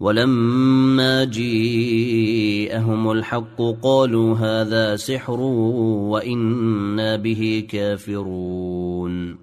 ولما جيءهم الحق قالوا هذا سحر وإنا به كافرون.